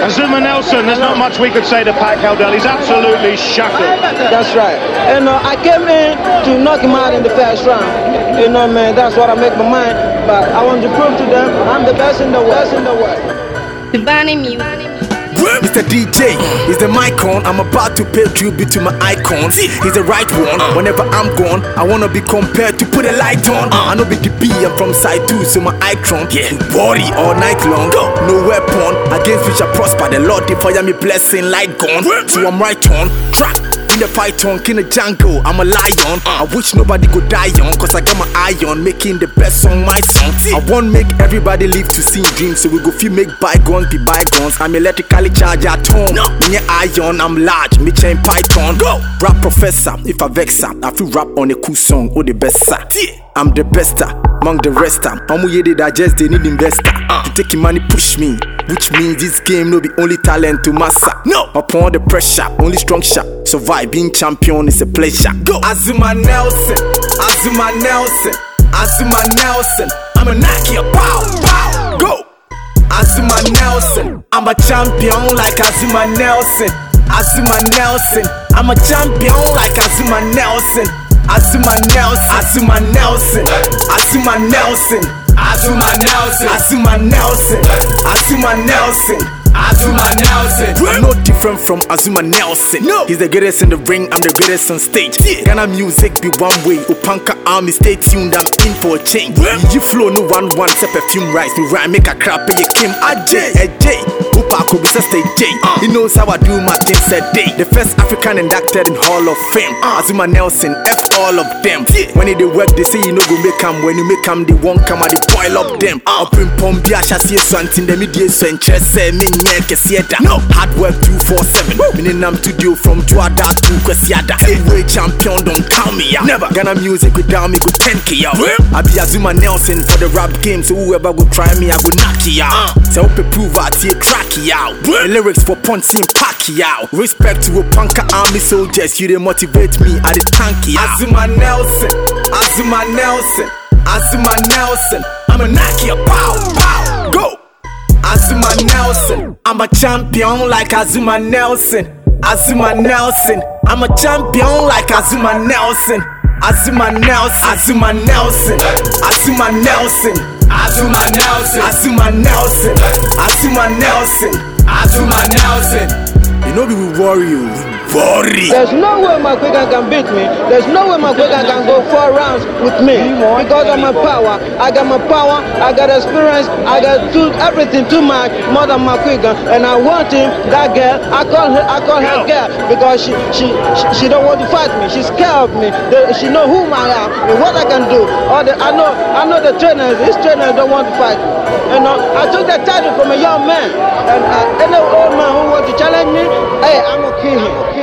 Azuma Nelson, there's not much we could say to Pat Cowdell. He's absolutely shattered. That's right. And uh, I came in to knock him out in the first round. You know, man, that's what I make my mind. But I want to prove to them I'm the best in the world. In the world. Tubani music. Mr. DJ is the mic on. I'm about to pay tribute to my icon. He's the right one. Whenever I'm gone, I wanna be compared to put a light on. I know be the B, I'm from side two, so my icon. Yeah, body all night long. No weapon against which I prosper. The Lord fire me blessing, light gone. So I'm right on track. The python, in the jungle, I'm a lion. I wish nobody could die on, cause I got my eye on making the best song my song. I want make everybody live to see dreams, so we go feel make bygones be bygones. I'm electrically charged at home. No. Me iron, I'm large, me chain python. Go! Rap professor, if I vex her, I feel rap on a cool song, or the best sir. I'm the bester among the rest. I'm ye they digest, they need investor. To take your money, push me. Which means this game no be only talent to master. No, upon the pressure, only strong shot. Survive being champion is a pleasure. Go, Azuma Nelson, Azuma Nelson, Azuma Nelson. I'm a knock your pow, pow. Go, Azuma Nelson. I'm a champion like Azuma Nelson. Azuma Nelson. I'm a champion like Azuma Nelson. Azuma Nelson, Azuma Nelson, Azuma Nelson, Azuma Nelson, Azuma Nelson, Azuma Nelson. Azuma Nelson. I'm no different from Azuma Nelson. No. He's the greatest in the ring, I'm the greatest on stage. Yeah. Ghana music be one way. Opanka army, stay tuned, I'm in for a change. You flow no one one, say perfume rise. Me rhyme, make a crap, be a Kim. Ajay, Ajay. Upa Kobe stay J. Uh. He knows how I do my things a day. The first African inducted in Hall of Fame. Uh. Azuma Nelson, F all of them. When they work, they say you know go make them. When you make them, they won't come and they boil up them. Up in Pombia, Shasi, something, the media, Sanchez, say, me, Kesieda. No hard work 247. Meaning I'm studio from Tuada to Kwesiada. Heavyweight champion, don't count me out. Never Ghana music without me go 10k out. I be Azuma Nelson for the rap game, so whoever go try me, I go knock uh. you out. So hope prove I see track you out. The lyrics for you out. Respect to a punker army soldiers, you they motivate me, I the tank you out. Azuma Nelson, Azuma Nelson, Azuma Nelson. I'ma knock you, pow, pow, go. Azuma Nelson, I'm a champion like Azuma Nelson. Azuma Nelson, I'm a champion like Azuma Nelson. Azuma Nelson, Azuma Nelson, Azuma Nelson, Azuma Nelson, Azuma Nelson, Azuma Nelson, Azuma Nelson. You know we will worry you. There's no way McGuigan can beat me. There's no way McGuigan can go four rounds with me because of my power. I got my power. I got experience. I got too, everything too much more than McGuigan, and I want him. That girl, I call her, I call her girl because she, she, she, she don't want to fight me. She's scared of me. They, she know who I am and what I can do. All the, I know, I know the trainers. These trainers don't want to fight. You know, I took the title from a young man, and uh, any old man who want to challenge me, hey, I'm gonna kill him.